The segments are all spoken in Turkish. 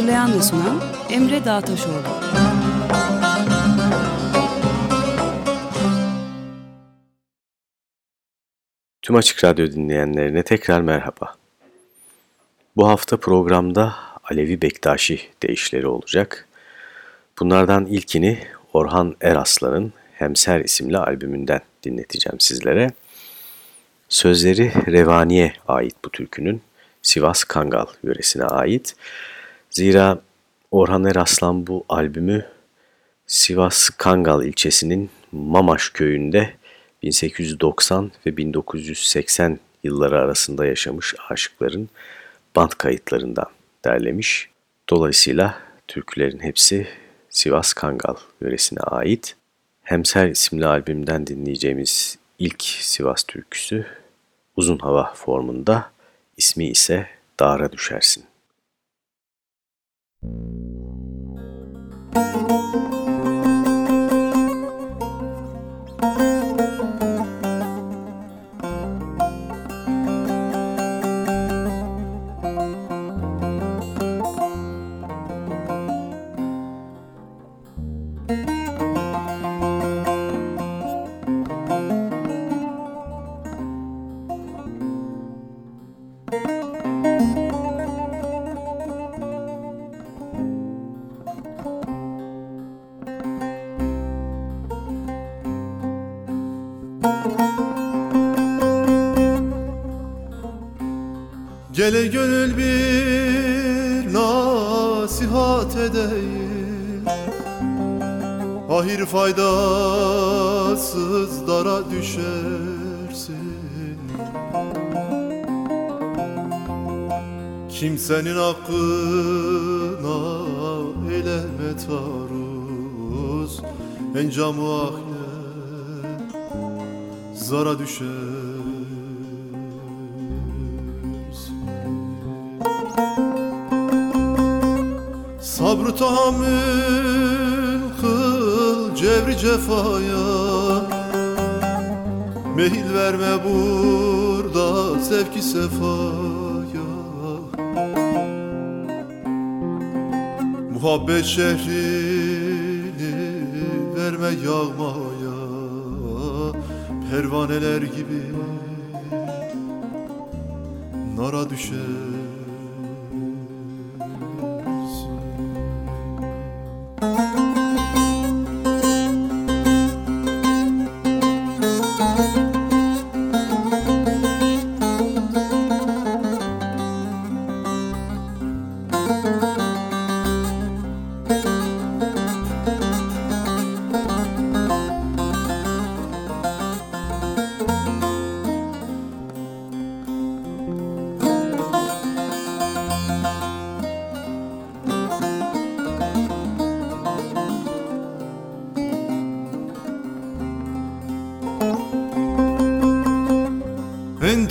Hazırlayan ve sunan Emre Dağtaşoğlu. Tüm Açık Radyo dinleyenlerine tekrar merhaba. Bu hafta programda Alevi Bektaşi deyişleri olacak. Bunlardan ilkini Orhan Eraslan'ın Hemser isimli albümünden dinleteceğim sizlere. Sözleri Revani'ye ait bu türkünün Sivas Kangal yöresine ait. Zira Orhan Eraslan bu albümü Sivas Kangal ilçesinin Mamaş köyünde 1890 ve 1980 yılları arasında yaşamış aşıkların band kayıtlarından derlemiş. Dolayısıyla türkülerin hepsi Sivas Kangal yöresine ait. Hemser isimli albümden dinleyeceğimiz ilk Sivas türküsü uzun hava formunda, ismi ise Dağra Düşersin. Müzik Gele gönül bir nasihat edeyim. Ahir faydasız dara düşersin. Kimsenin hakkına eyleme taruz Encamı zara düşer Mehil verme burada sevki sefaya. Muhabbet şehrini verme yağmaya. Pervaneler gibi nara düşer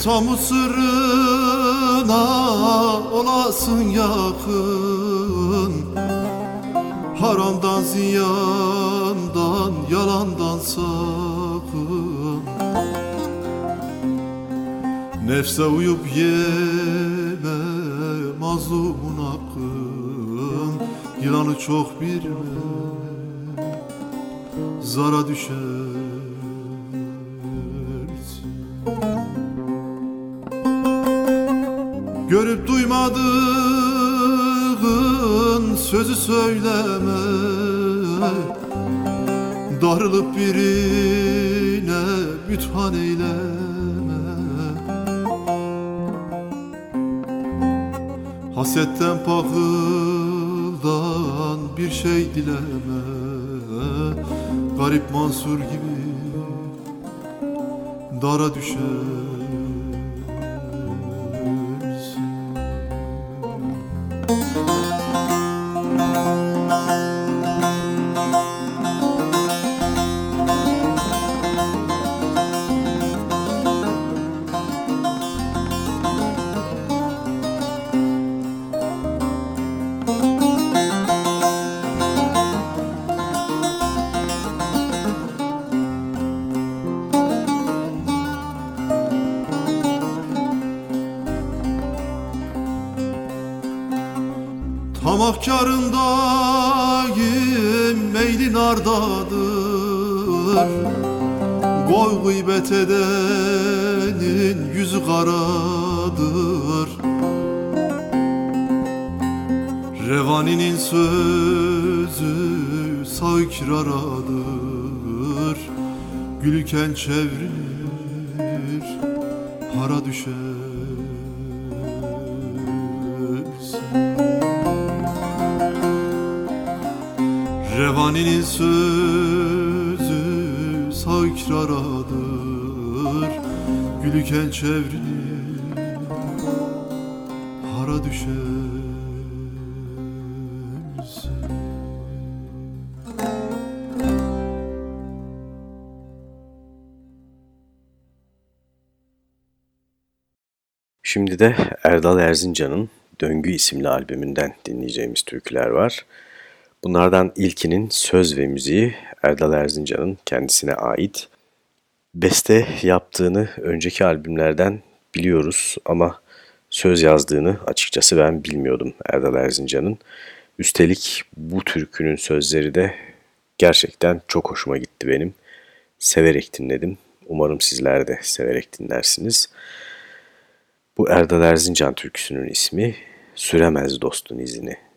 Tam sırrına olasın yakın. Haramdan ziyandan yalandan sakın. Nefse uyup yeme mazlumun hakkın. Yılanı çok bilme zara düşer dileme Garip Mansur gibi dara düşer. Gıybet edenin yüzü karadır. Revaninin sözü sakraradır Gülken çevirir Gülüken çevrilir hara düşer Şimdi de Erdal Erzincan'ın Döngü isimli albümünden dinleyeceğimiz türküler var. Bunlardan ilkinin söz ve müziği Erdal Erzincan'ın kendisine ait. Beste yaptığını önceki albümlerden biliyoruz ama söz yazdığını açıkçası ben bilmiyordum Erdal Erzincan'ın. Üstelik bu türkünün sözleri de gerçekten çok hoşuma gitti benim. Severek dinledim. Umarım sizler de severek dinlersiniz. Bu Erdal Erzincan türküsünün ismi Süremez Dostun izini.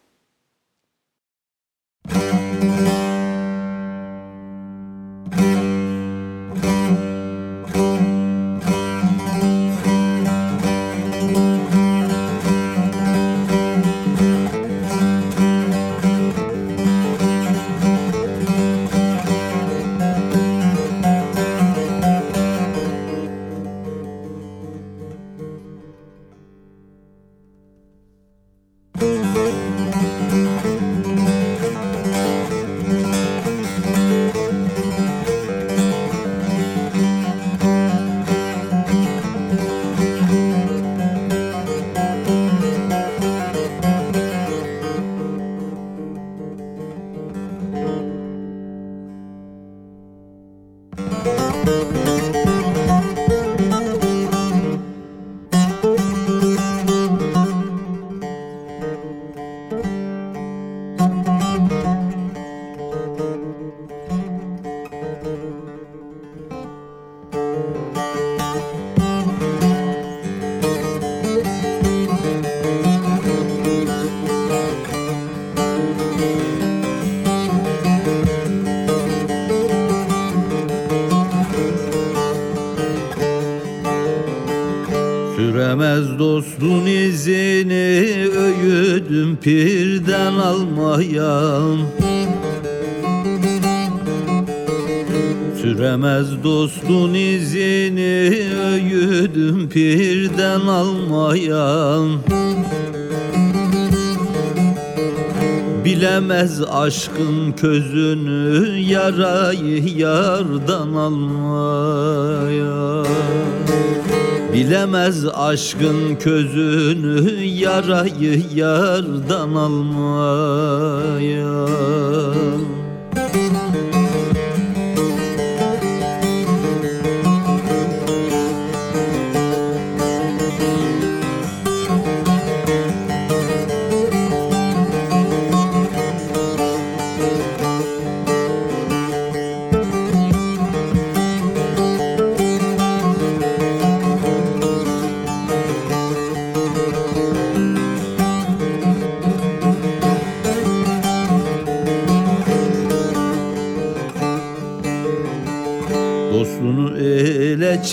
Bilemez aşkın közünü yarayı yardan almayan Bilemez aşkın közünü yarayı yardan almaya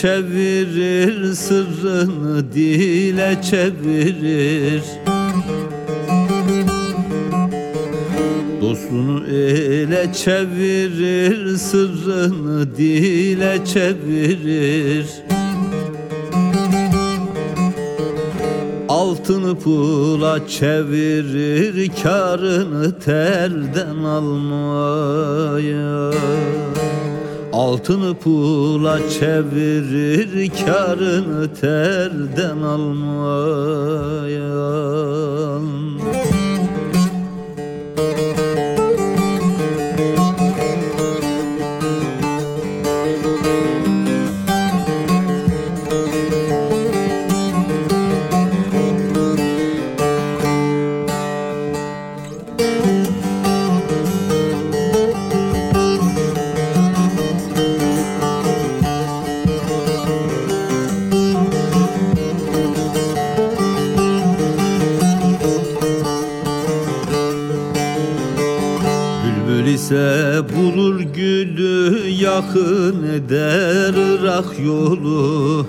çevirir sırrını dile çevirir. Dost aşkını ele çevirir Sırrını dile çevirir. Altını pula çevirir Karını terden almaya Altını pula çevirir Karını terden almaya yakın eder Irak yolu.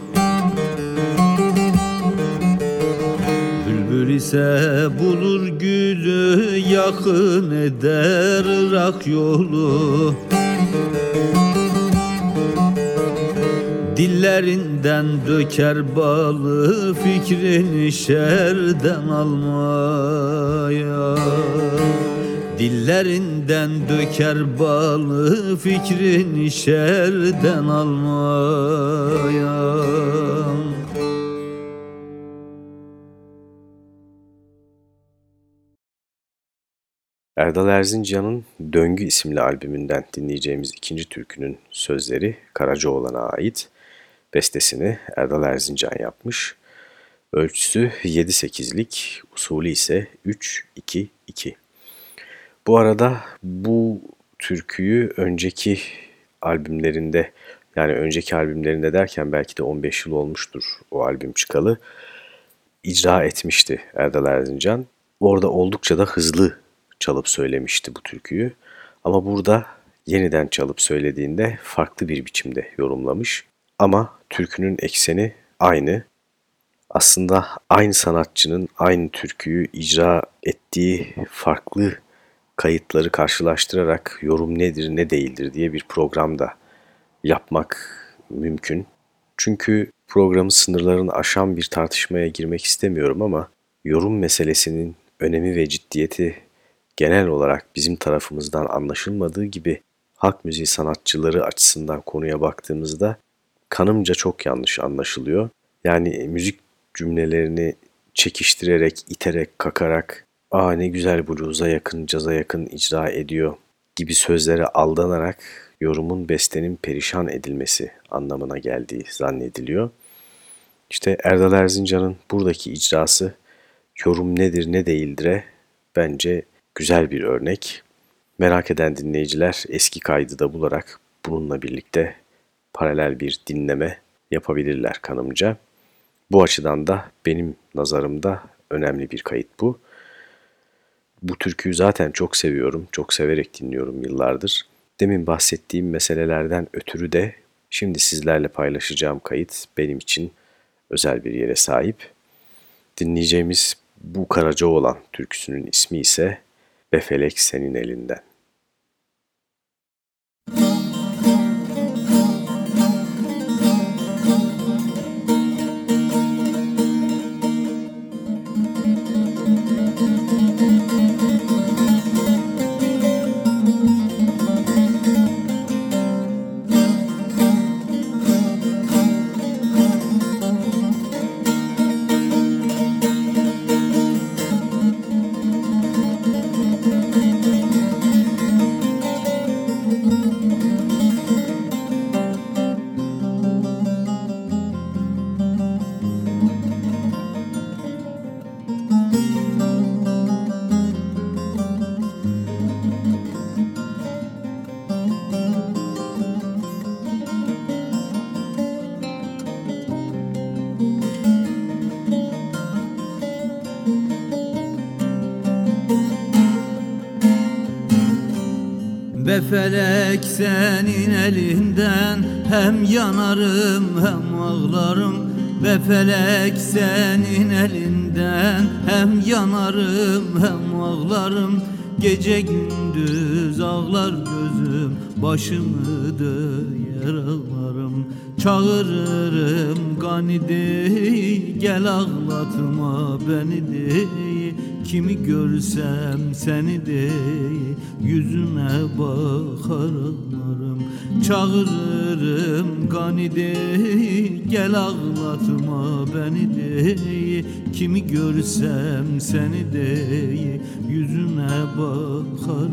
Bülbül ise bulur gülü yakın eder Irak yolu. Dillerinden döker balı fikrini şerden almaya. Dillerinden döker balı fikrin şerden almaya Erdal Erzincan'ın Döngü isimli albümünden dinleyeceğimiz ikinci türkünün sözleri Karacaoğlan'a ait. Bestesini Erdal Erzincan yapmış. Ölçüsü 7-8'lik, usulü ise 3-2-2. Bu arada bu türküyü önceki albümlerinde yani önceki albümlerinde derken belki de 15 yıl olmuştur o albüm çıkalı icra etmişti Erdal Erzincan. Orada oldukça da hızlı çalıp söylemişti bu türküyü. Ama burada yeniden çalıp söylediğinde farklı bir biçimde yorumlamış. Ama türkünün ekseni aynı. Aslında aynı sanatçının aynı türküyü icra ettiği farklı kayıtları karşılaştırarak yorum nedir ne değildir diye bir program da yapmak mümkün. Çünkü programın sınırlarını aşan bir tartışmaya girmek istemiyorum ama yorum meselesinin önemi ve ciddiyeti genel olarak bizim tarafımızdan anlaşılmadığı gibi halk müziği sanatçıları açısından konuya baktığımızda kanımca çok yanlış anlaşılıyor. Yani müzik cümlelerini çekiştirerek, iterek, kakarak ''Aa ne güzel blues'a yakın, caza yakın icra ediyor'' gibi sözlere aldanarak yorumun bestenin perişan edilmesi anlamına geldiği zannediliyor. İşte Erdal Erzincan'ın buradaki icrası yorum nedir ne değildir'e bence güzel bir örnek. Merak eden dinleyiciler eski kaydı da bularak bununla birlikte paralel bir dinleme yapabilirler kanımca. Bu açıdan da benim nazarımda önemli bir kayıt bu. Bu türküyü zaten çok seviyorum, çok severek dinliyorum yıllardır. Demin bahsettiğim meselelerden ötürü de şimdi sizlerle paylaşacağım kayıt benim için özel bir yere sahip. Dinleyeceğimiz bu Karaca olan türküsünün ismi ise Befelek Senin Elinden. Felek senin elinden. Hem yanarım hem ağlarım. Ve felek senin elinden. Hem yanarım hem ağlarım. Gece gündüz ağlar gözüm. Başımı döyer ağlarım Çağırırım ganide Gel ağlatma beni de Kimi görsem seni de Yüzüne bakar ağlarım Çağırırım ganide Gel ağlatma beni de. Kimi görsem seni de Yüzüne bakar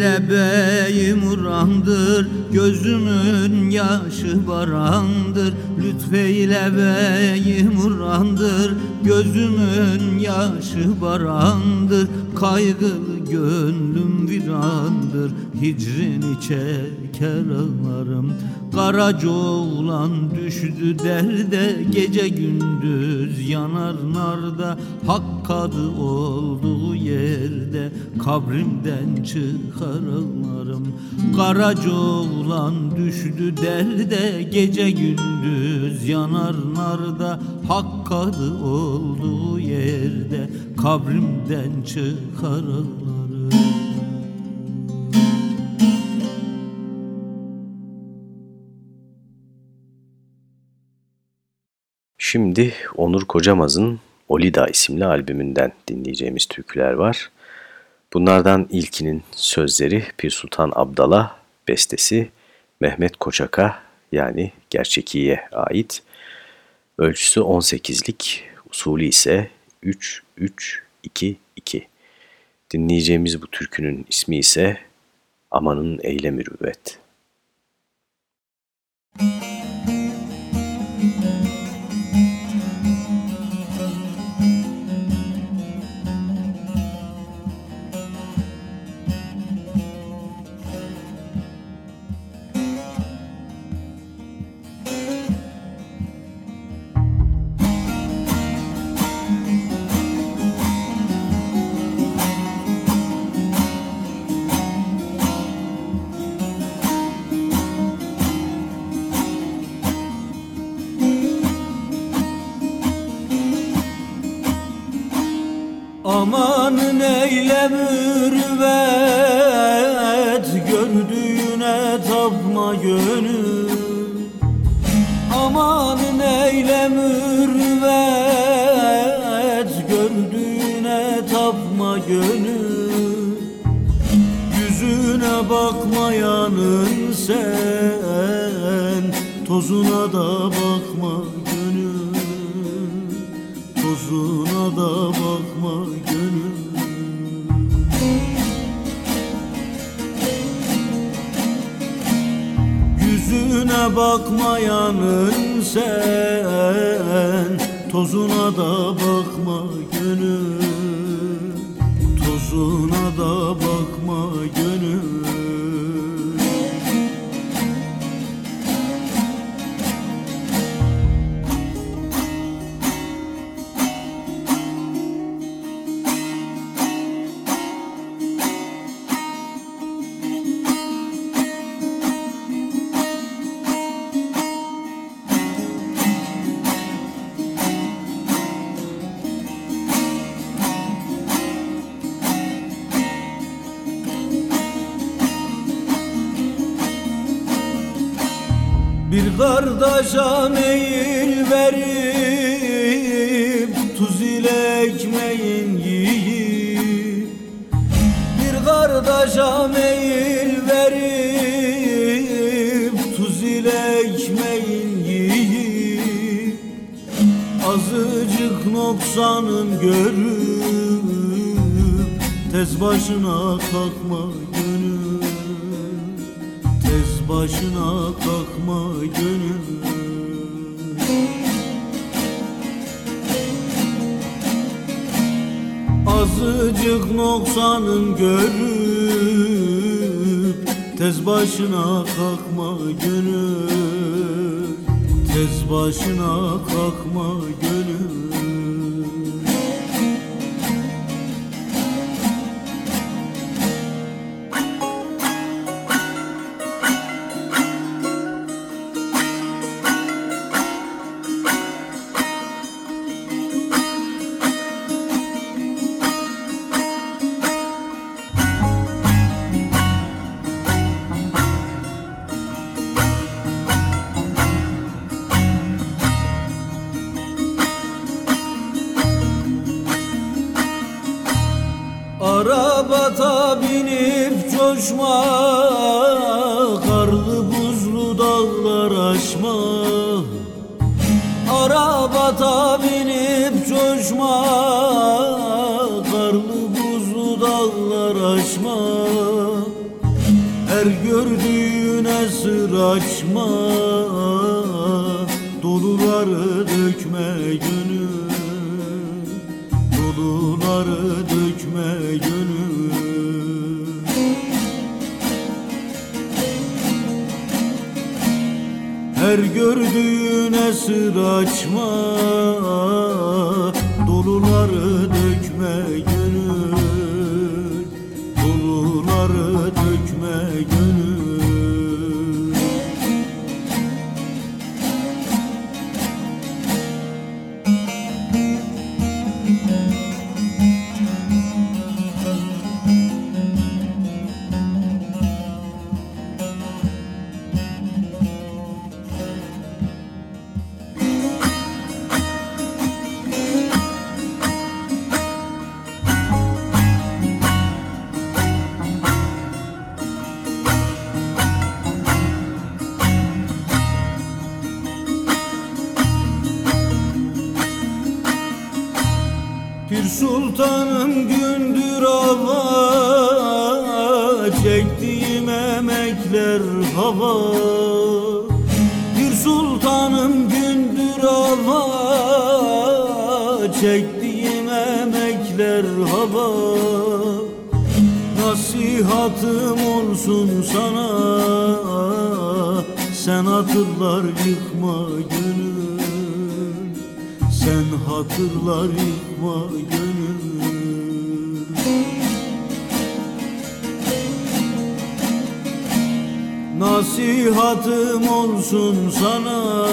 Beyim urandır Gözümün yaşı barandır. Lütfeyle beyim urandır Gözümün yaşı barandır. Kaygılı gönlüm virandır Hicrini çeker ağlarım. Karaca oğlan düştü derde Gece gündüz yanar narda. Hak kadı olduğu yerde Kabrimden çıkar ağlarım. Karaca oğlan düştü derde Gece gündüz yanar narda. Hak kadı olduğu yerde Kabrimden çıkar ağlarım Şimdi Onur Kocamaz'ın Olida isimli albümünden dinleyeceğimiz türküler var. Bunlardan ilkinin sözleri Pir Sultan Abdal'a, bestesi Mehmet Koçak'a yani Gerçekiye ait. Ölçüsü 18'lik, usulü ise 3-3-2-2. Dinleyeceğimiz bu türkünün ismi ise Amanın Eyle Mürüvvet. Kardeşa meyil verip Tuz ile ekmeğin yiyip Bir kardeşa meyil verip Tuz ile ekmeğin yiyip Azıcık noksanın görüp Tez başına kalkma gönül Tez başına kalkma gönül. Azıcık noksanın görüp Tez başına kalkma gönül. Tez başına kalkma gönül Arabata binip coşma Karlı buzlu dağlar aşma Her gördüğüne sır açma Her gördüğüne sır açma hatırlar yıkma gönül. Nasihatım olsun sana.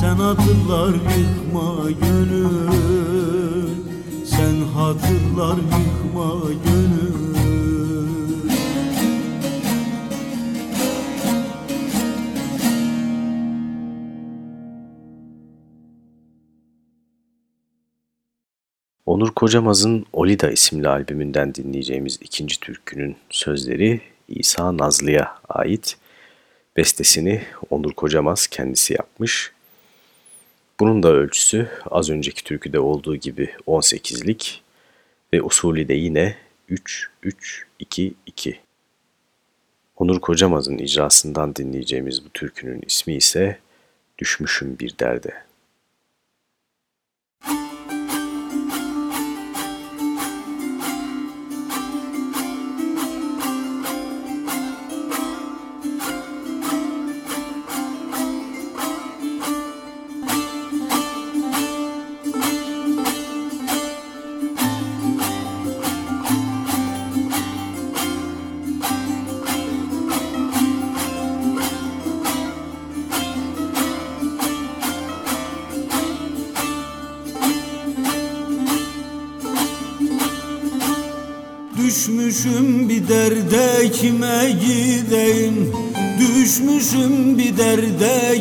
Sen hatırlar yıkma gönül. Sen hatırlar yıkma gönül Onur Kocamaz'ın Olida isimli albümünden dinleyeceğimiz ikinci türkünün sözleri İsa Nazlı'ya ait. Bestesini Onur Kocamaz kendisi yapmış. Bunun da ölçüsü az önceki türküde olduğu gibi 18'lik ve usulü de yine 3-3-2-2. Onur Kocamaz'ın icrasından dinleyeceğimiz bu türkünün ismi ise Düşmüşüm Bir Derde.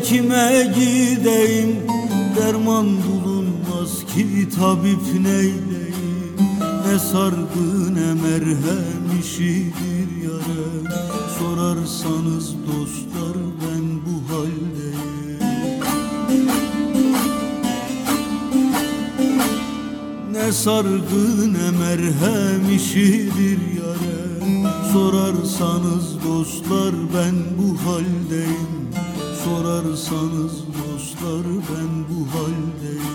Kime gideyim? Derman bulunmaz ki tabip neyleyim? Ne sargı ne merhem işidir yare Sorarsanız dostlar ben bu haldeyim. Ne sargı ne merhem işidir yare Sorarsanız dostlar ben bu haldeyim Sorarsanız dostlar ben bu haldeyim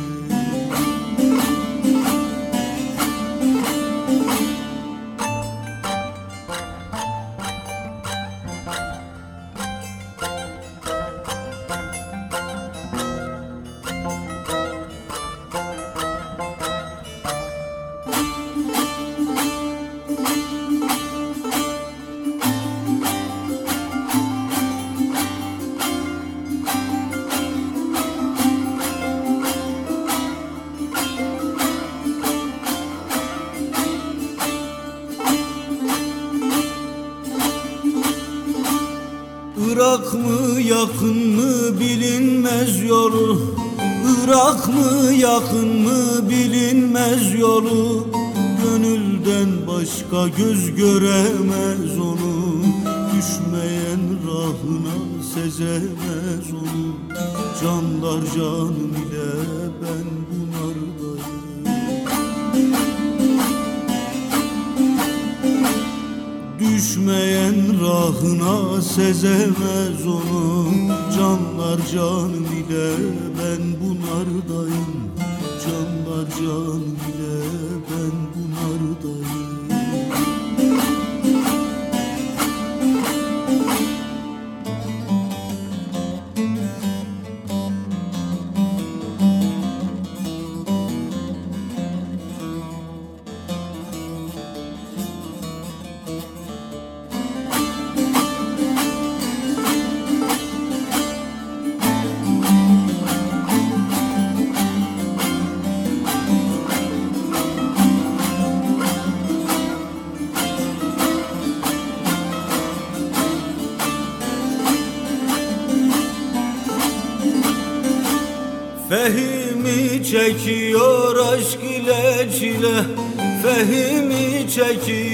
belki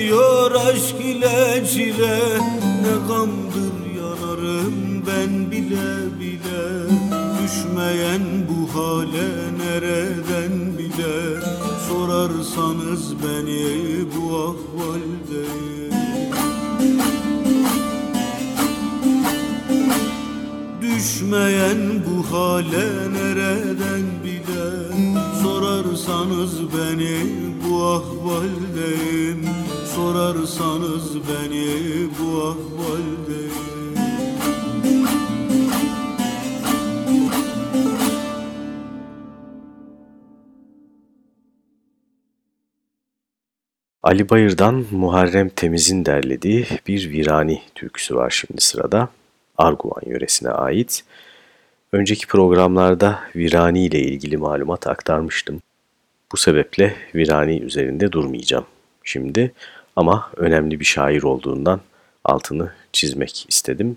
Bayır'dan Muharrem Temiz'in derlediği bir virani türküsü var şimdi sırada. Arguvan yöresine ait. Önceki programlarda virani ile ilgili malumat aktarmıştım. Bu sebeple virani üzerinde durmayacağım şimdi ama önemli bir şair olduğundan altını çizmek istedim.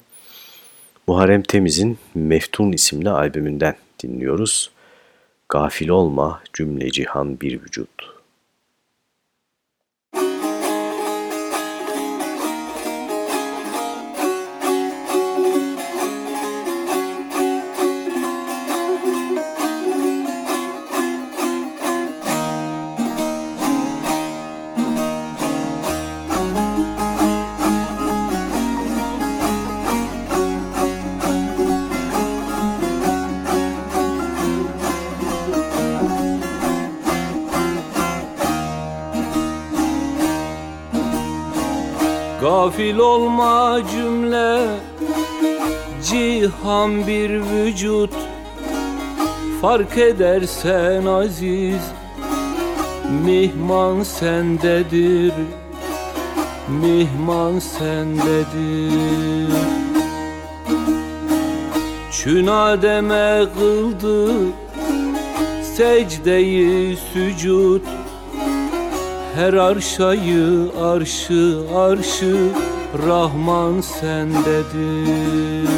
Muharrem Temiz'in Meftun isimli albümünden dinliyoruz. Gafil olma cümle cihan bir vücut. Gafil olma cümle Cihan bir vücut. Fark edersen aziz Mihman sendedir Mihman sendedir. Çün Adem'e kıldı Secdeyi sücud. Her arşayı arşı arşı Rahman sendedir.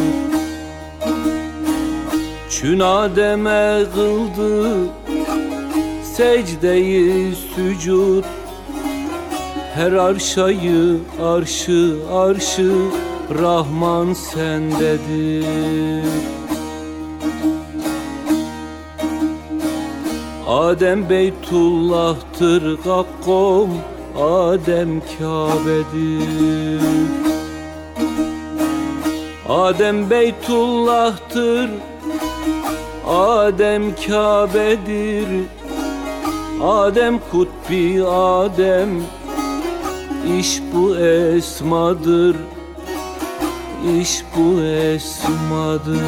Çün Adem'e kıldı secdeyi sücud Her arşayı arşı arşı Rahman sendedir. Adem Beytullah'tır Gakkom Adem Kabe'dir. Adem Beytullah'tır. Adem Kabe'dir. Adem Kutbi Adem. İş bu esmadır. İş bu esmadır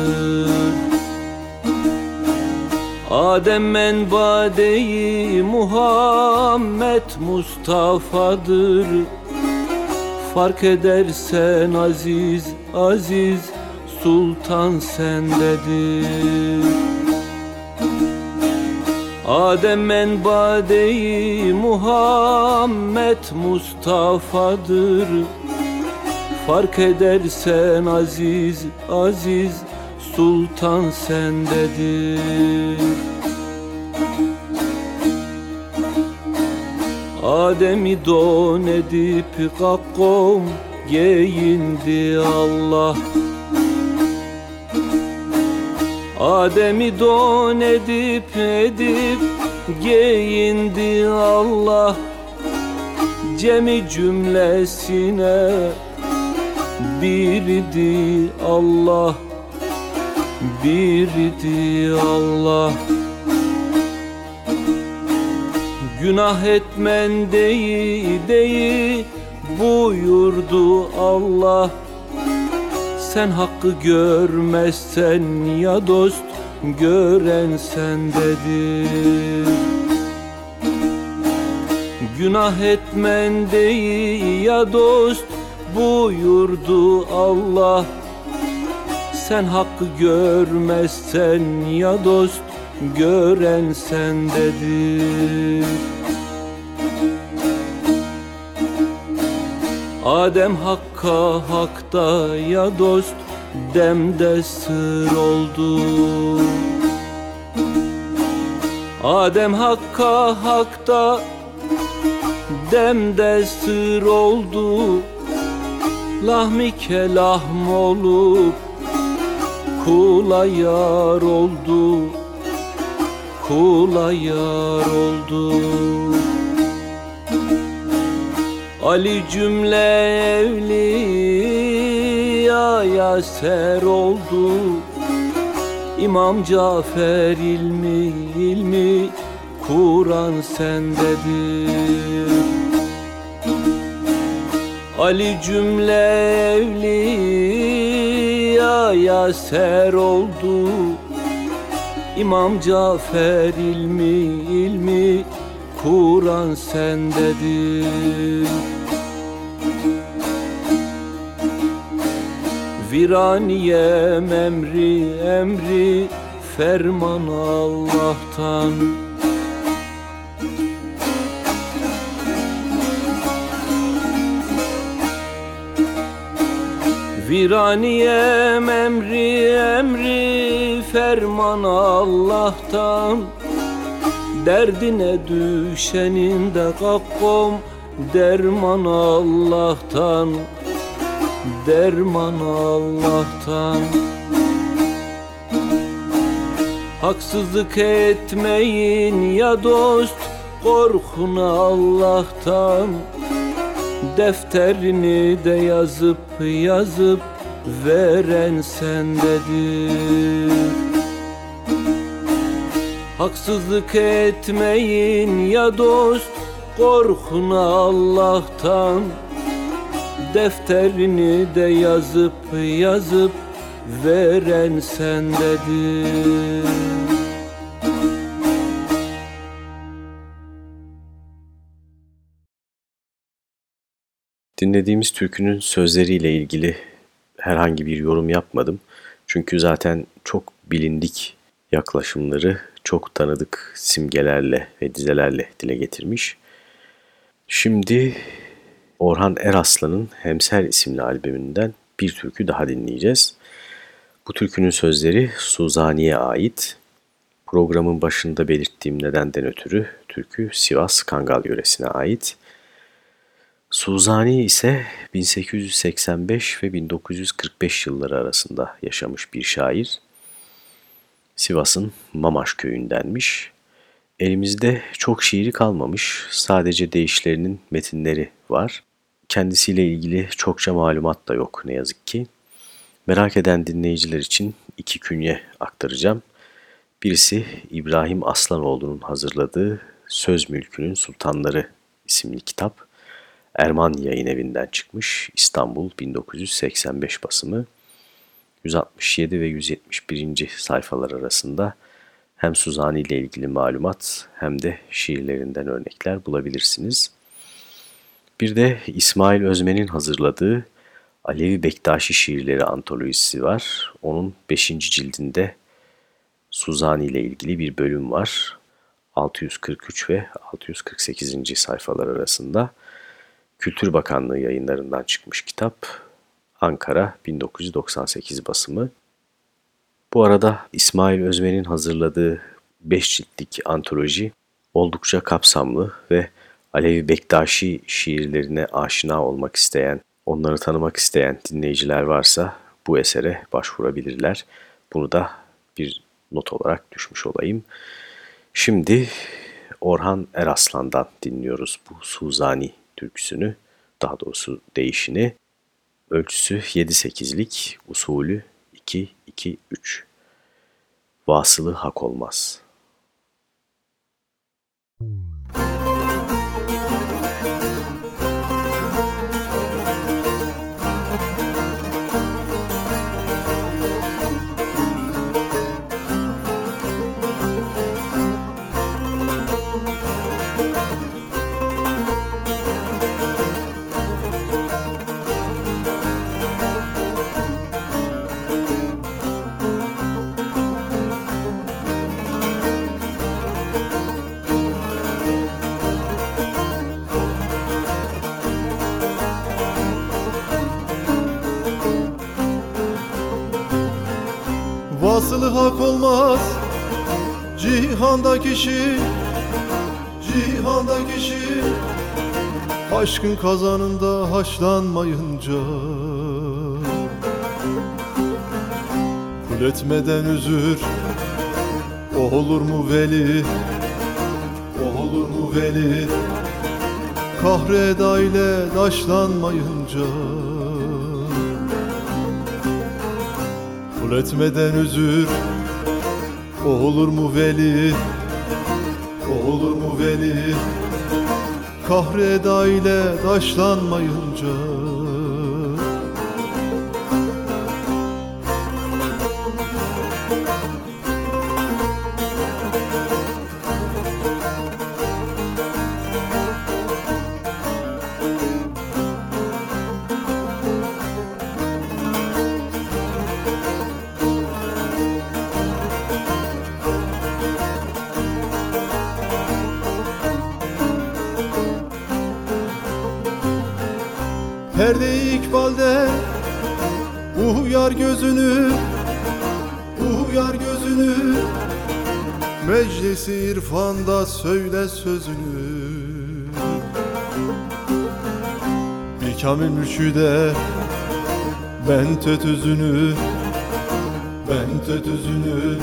Adem menbadeyi Muhammed Mustafa'dır. Fark edersen aziz aziz sultan sendedir. Adem menbadeyi Muhammed Mustafa'dır. Fark edersen aziz aziz sultan sendedir. Adem'i don edip kakkom geyindi Allah. Adem'i don edip edip geyindi Allah. Cemi cümlesine birdi Allah birdi Allah. Günah etmen deyi deyi buyurdu Allah. Sen hakkı görmezsen ya dost gören sendedir. Günah etmen deyi ya dost buyurdu Allah sen hakkı görmezsen ya dost gören sendedir. Adem hakka hakta ya dost demde sır oldu. Adem hakka hakta demde sır oldu. Lahmi kelam olup Kula yar oldu. Kula yar oldu. Ali cümle evliyaya ser oldu. İmam Cafer ilmi ilmi Kur'an sendedir. Ali cümle evliyaya ser oldu. İmam Cafer ilmi ilmi Kur'an sendedir. Viraniye emri emri ferman Allah'tan Viraniyem emri emri ferman Allah'tan. Derdine düşenin de kakkom derman Allah'tan. Derman Allah'tan. Haksızlık etmeyin ya dost korkun Allah'tan Defterini de yazıp yazıp veren sendedir. Haksızlık etmeyin ya dost korkun Allah'tan. Defterini de yazıp yazıp veren sendedir Dinlediğimiz türkünün sözleriyle ilgili herhangi bir yorum yapmadım. Çünkü zaten çok bilindik yaklaşımları çok tanıdık simgelerle ve dizelerle dile getirmiş. Şimdi Orhan Eraslan'ın Hemser isimli albümünden bir türkü daha dinleyeceğiz. Bu türkünün sözleri Suzani'ye ait. Programın başında belirttiğim nedenden ötürü türkü Sivas Kangal yöresine ait. Suzani ise 1885 ve 1945 yılları arasında yaşamış bir şair. Sivas'ın Mamaş köyündenmiş. Elimizde çok şiiri kalmamış, sadece deyişlerinin metinleri var. Kendisiyle ilgili çokça malumat da yok ne yazık ki. Merak eden dinleyiciler için iki künye aktaracağım. Birisi İbrahim Aslanoğlu'nun hazırladığı Söz Mülkünün Sultanları isimli kitap. Erman Yayın Evi'nden çıkmış İstanbul 1985 basımı. 167 ve 171. sayfalar arasında hem Suzani ile ilgili malumat hem de şiirlerinden örnekler bulabilirsiniz. Bir de İsmail Özmen'in hazırladığı Alevi Bektaşi şiirleri antolojisi var. Onun 5. cildinde Suzani ile ilgili bir bölüm var. 643 ve 648. sayfalar arasında. Kültür Bakanlığı yayınlarından çıkmış kitap. Ankara 1998 basımı. Bu arada İsmail Özmen'in hazırladığı 5 ciltlik antoloji oldukça kapsamlı ve Alevi Bektaşi şiirlerine aşina olmak isteyen, onları tanımak isteyen dinleyiciler varsa bu esere başvurabilirler. Bunu da bir not olarak düşmüş olayım. Şimdi Orhan Eraslan'dan dinliyoruz bu Suzani türküsünü, daha doğrusu değişini. Ölçüsü 7-8'lik, usulü 2-2-3. Vasılı hak olmaz.'' Vasılı hak olmaz. Cihanda kişi Cihanda kişi. Aşkın kazanında haşlanmayınca. Kul etmeden üzür. O olur mu veli? O olur mu veli? Kahreda ile daşlanmayınca etmeden üzür O olur mu veli O olur mu veli Kahreda ile taşlanmayınca söyle sözünü. Bir kamil mürşide Ben tötüzünü Ben tötüzünü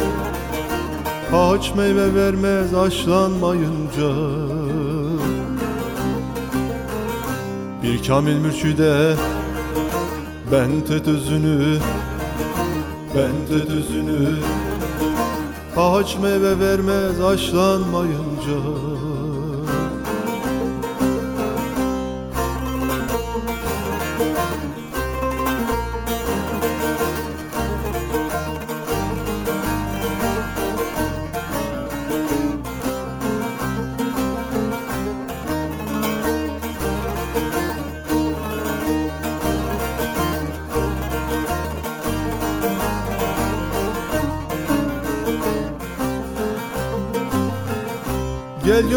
Ağaç meyve vermez aşlanmayınca. Bir kamil mürşide Ben tetözünü Ben tetözünü Ağaç meyve vermez aşlanmayınca Gel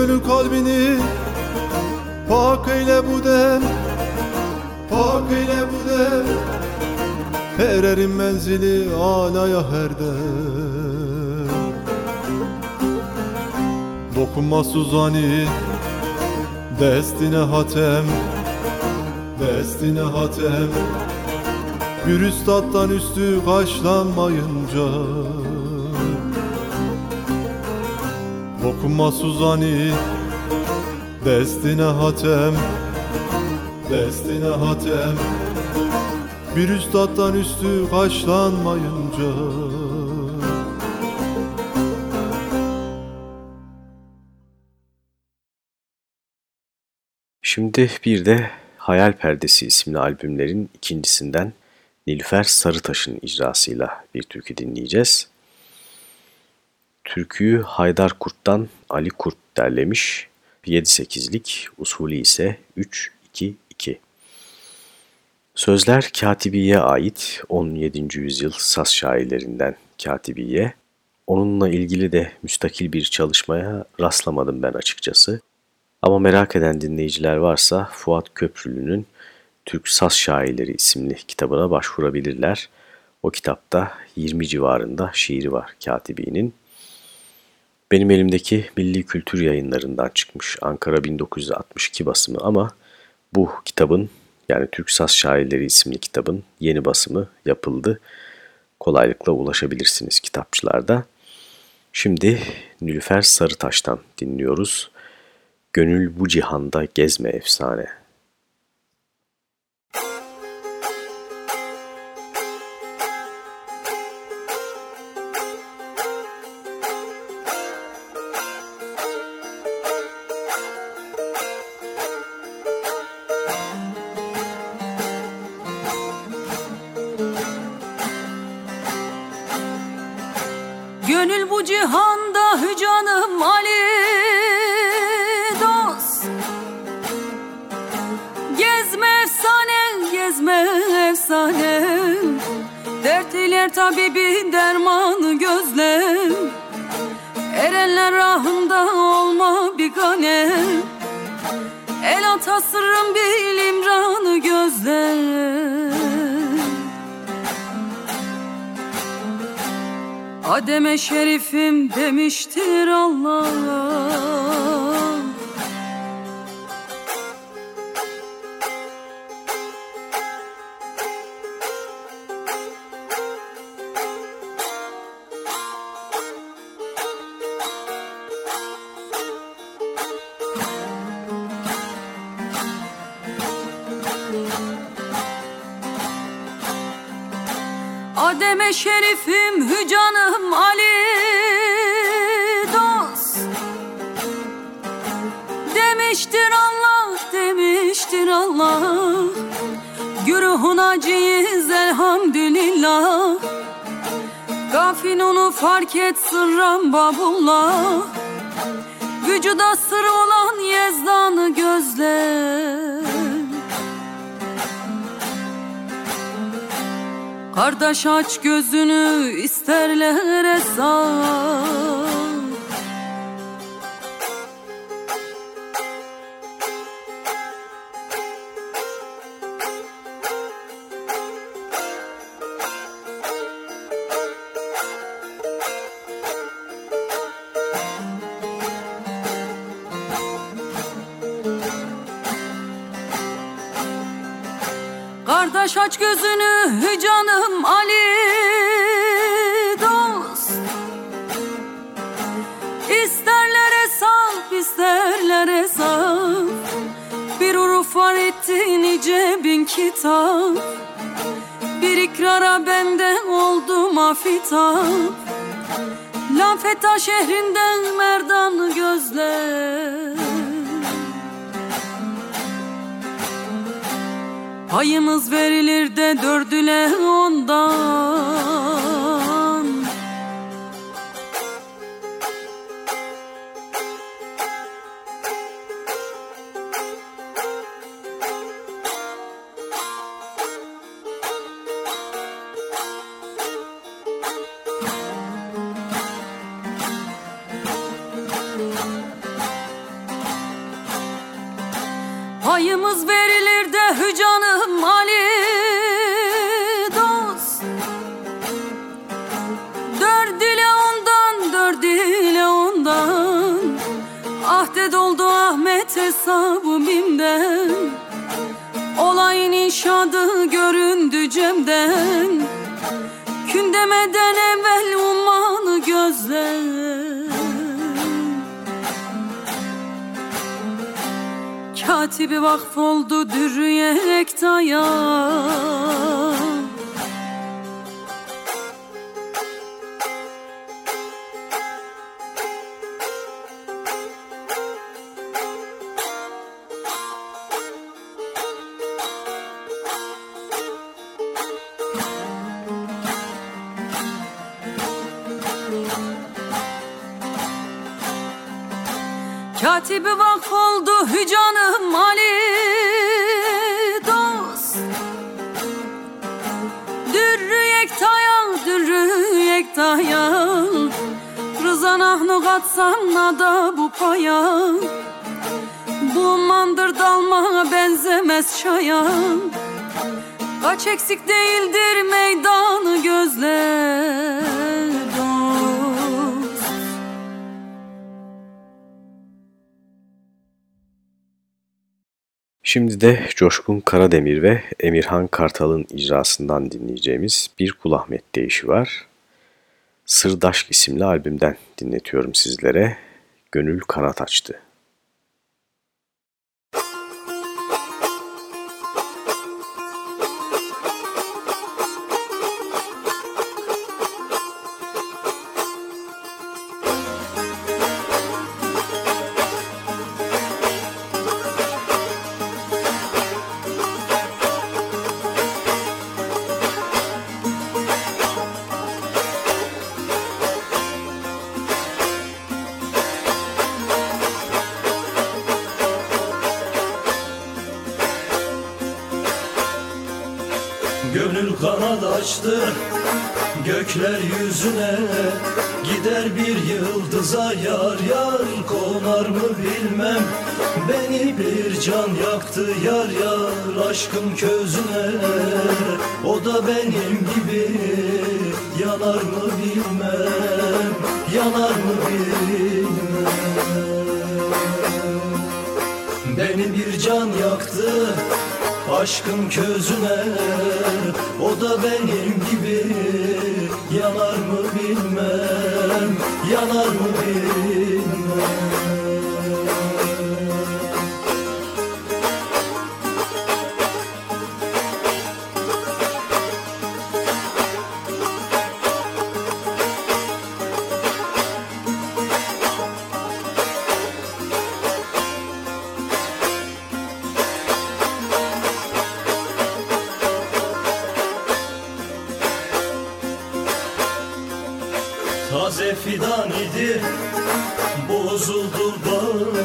gönül kalbini Pak eyle bu dem Hak ile bu der Ererin menzili alaya herde Dokunma Suzani Destine hatem Destine hatem. Bir üstattan üstü kaşlanmayınca Dokunma Suzani. Destine hatem. Destine hatem. Bir üstattan üstü kaşlanmayınca. Şimdi bir de Hayal Perdesi isimli albümlerin ikincisinden Nilüfer Sarıtaş'ın icrasıyla bir türkü dinleyeceğiz. Türküyü Haydar Kurt'tan Ali Kurt derlemiş. 7-8'lik, usulü ise 3-2-2. Sözler Katibiye ait 17. yüzyıl Saz şairlerinden Katibiye. Onunla ilgili de müstakil bir çalışmaya rastlamadım ben açıkçası. Ama merak eden dinleyiciler varsa Fuat Köprülü'nün Türk Saz Şairleri isimli kitabına başvurabilirler. O kitapta 20 civarında şiiri var Katibi'nin. Benim elimdeki Milli Kültür Yayınlarından çıkmış Ankara 1962 basımı ama bu kitabın yani Türk Saz Şairleri isimli kitabın yeni basımı yapıldı. Kolaylıkla ulaşabilirsiniz kitapçılarda. Şimdi Nülüfer Sarıtaş'tan dinliyoruz. Gönül bu cihanda gezme efsane. Adem'e şerifim hücanım Ali dost. Demiştir Allah demiştir Allah. Güruhun acıyız elhamdülillah. Gafin onu fark et sırram babullah. Vücuda sır olan yezdanı gözle Kardeş aç gözünü isterler sağ Kardeş aç gözünü kitap. Bir ikrara bende oldu mafitap Lafeta şehrinden merdan gözler. Payımız verilir de dördüle ondan hesabı bimden. Olayın inşadı göründü Cem'den. Gün demeden evvel ummanı gözler. Katibi vakf oldu dürrüye Rıza nahnu katsan nada bu paya. Bu mandır benzemez çaya. Kaç eksik değildir meydanı gözler dost. Şimdi de Coşkun Karademir ve Emirhan Kartal'ın icrasından dinleyeceğimiz bir Kul Ahmet deyişi var. Sırdaşk isimli albümden dinletiyorum sizlere. Gönül kanat açtı. Can yaktı yar yar aşkın közüne. O da benim gibi yanar mı bilmem Yanar mı bilmem. Beni bir can yaktı aşkın közüne. O da benim gibi yanar mı bilmem Yanar mı bilmem İdi. Bozuldu bağım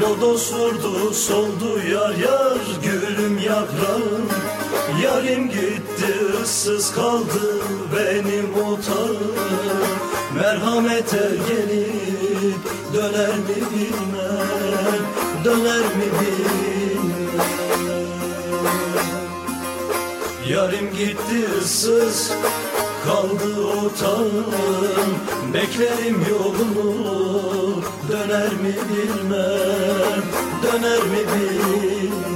Lodos vurdu soldu yar yar Gülüm yaprağım Yarim gitti ıssız kaldı Benim otağım Merhamet er gelip Döner mi bilmem Döner mi bilmem Yarim gitti ıssız kaldı otağım Beklerim yolunu döner mi bilmem Döner mi bilmem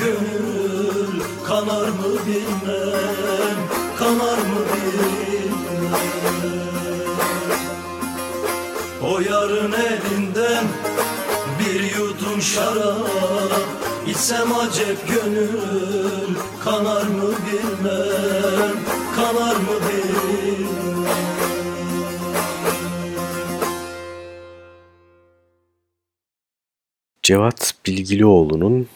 gönül kanar mı bilmem Kanar mı bilmem. O yarın elinden bir yudum şarap İçsem acep gönül kanar mı bilmem Kanar mı bilmem. Cevat Bilgilioğlu'nun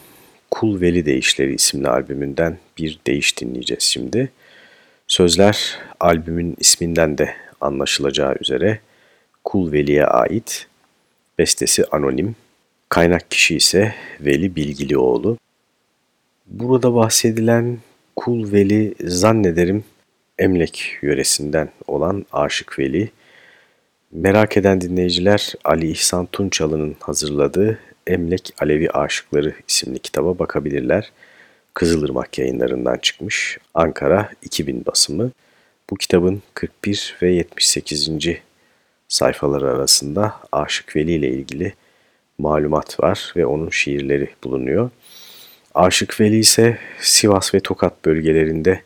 Kul Veli Değişleri isimli albümünden bir değiş dinleyeceğiz şimdi. Sözler albümün isminden de anlaşılacağı üzere Kul Veli'ye ait. Bestesi anonim. Kaynak kişi ise Veli Bilgilioğlu. Burada bahsedilen Kul Veli zannederim Emlek yöresinden olan Aşık Veli. Merak eden dinleyiciler Ali İhsan Tunçalı'nın hazırladığı Emlek Alevi Aşıkları isimli kitaba bakabilirler. Kızılırmak yayınlarından çıkmış Ankara 2000 basımı. Bu kitabın 41 ve 78. sayfaları arasında Aşık Veli ile ilgili malumat var ve onun şiirleri bulunuyor. Aşık Veli ise Sivas ve Tokat bölgelerinde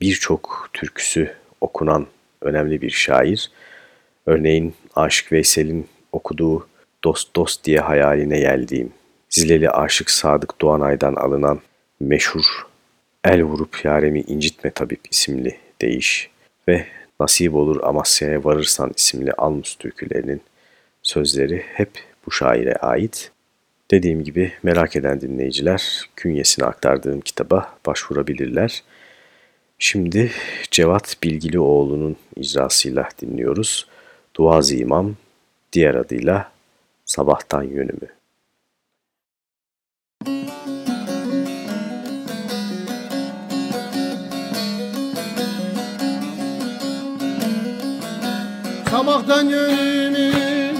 birçok türküsü okunan önemli bir şair. Örneğin Aşık Veysel'in okuduğu Dost Dost diye hayaline geldiğim, Zileli Aşık Sadık Doğanay'dan alınan meşhur El Vurup Yaremi incitme Tabip isimli deyiş ve Nasip olur Amasya'ya varırsan isimli Almus türkülerinin sözleri hep bu şaire ait. Dediğim gibi merak eden dinleyiciler künyesini aktardığım kitaba başvurabilirler. Şimdi Cevat Bilgilioğlu'nun icrasıyla dinliyoruz. Duaz İmam, diğer adıyla Sabahtan Yönümü. Sabahtan yönümü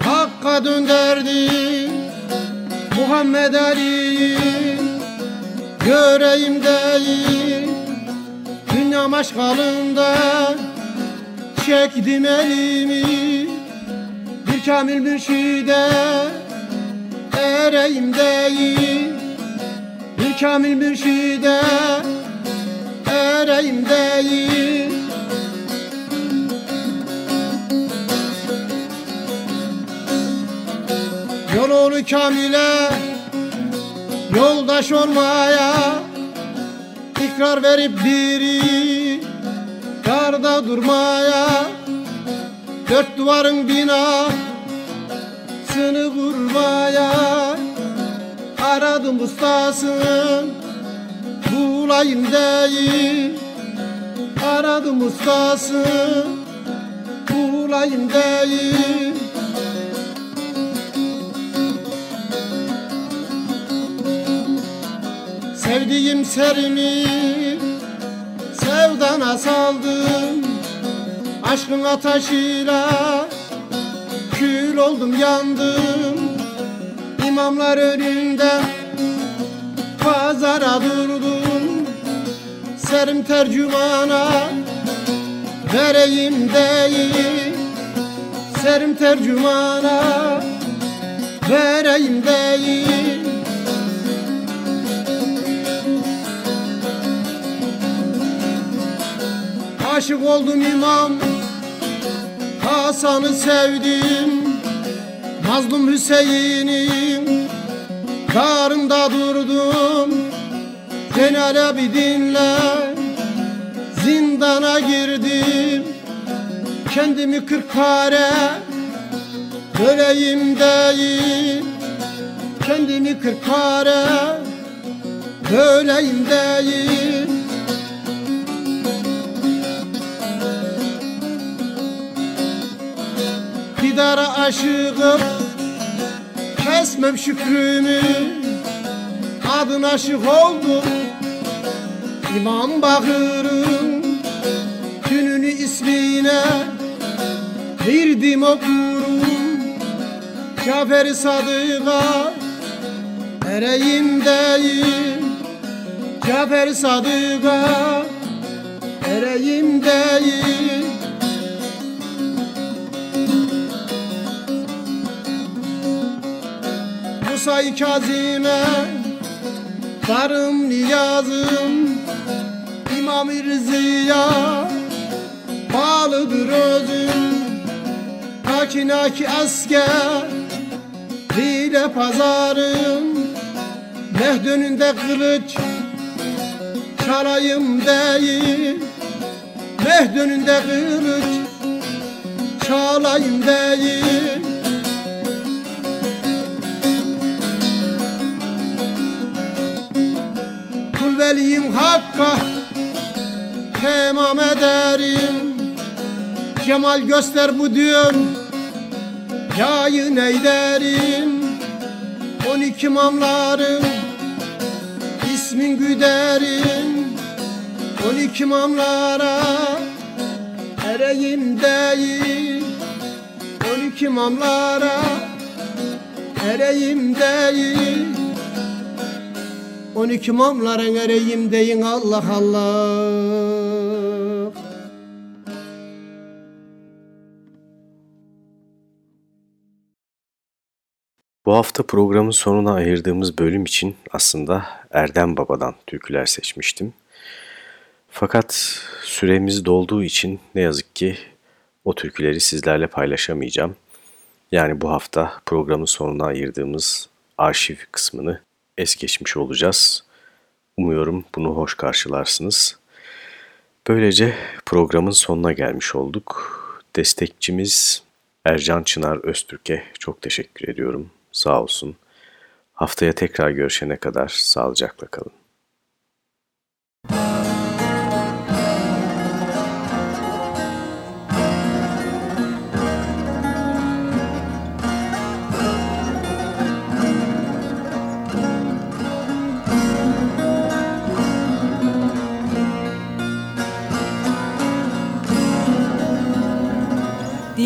Hakka dönderdi. Muhammed Ali'yi Göreyim değil. Dünya maşgalında Çektim elimi kamil mürşide Ereyim değil Bir kamil mürşide Ereyim değil Yolunu kamile Yoldaş olmaya ikrar verip diri Karda durmaya Dört duvarın bina Sını vurmaya Aradım ustasını Bulayım değil Aradım ustasını Bulayım değil. Sevdiğim serimi sevdana saldım. Aşkın ateşiyle kül oldum yandım. İmamlar önünde pazara durdum. Serim tercümana vereyim değil Serim tercümana vereyim değil Aşık oldum imam Hasan'ı sevdim Mazlum Hüseyin'in Karında durdum Celal abi dinle. Zindana girdim Kendimi kırk kare Böleyim değil Kendimi kırk kare Böleyim değil Didara aşığım Kesmem şükrümü. Adın aşık oldum İmam Bakır'ın Gününü ismine Girdim okurum. Cafer-i Sadık'a Ereyim değil Cafer-i Sadık'a Ereyim Musa-i Kazim'e Varım niyazım İmam-ı Rızı'ya Bağlıdır özüm. Naki naki asker Hile pazarım. Mehd önünde kılıç çalayım değil. Mehd önünde kılıç çalayım değil Kul veliyim hakka temam ederim. Cemal göster bu düğün Yayın eylerim. On iki mamlarım ismin güderim. On iki mamlara ereyim değil. On iki mamlara ereyim değil On iki mamların ereyim deyin Allah Allah Bu hafta programın sonuna ayırdığımız bölüm için aslında Erdem Baba'dan türküler seçmiştim. Fakat süremiz dolduğu için ne yazık ki o türküleri sizlerle paylaşamayacağım. Yani bu hafta programın sonuna ayırdığımız arşiv kısmını es geçmiş olacağız. Umuyorum bunu hoş karşılarsınız. Böylece programın sonuna gelmiş olduk. Destekçimiz Ercan Çınar Öztürk'e çok teşekkür ediyorum. Sağ olsun. Haftaya tekrar görüşene kadar sağlıcakla kalın.